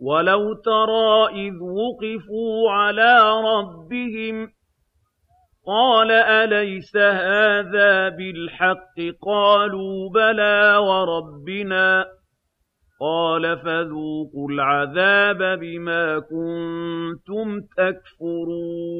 وَلَوْ تَرَىٰ إِذْ وُقِفُوا عَلَىٰ رَبِّهِمْ قَالَ أَلَيْسَ هَٰذَا بِالْحَقِّ ۖ قَالُوا بَلَىٰ وَرَبِّنَا ۚ قَالَ فَذُوقُوا الْعَذَابَ بِمَا كُنتُمْ تَكْفُرُونَ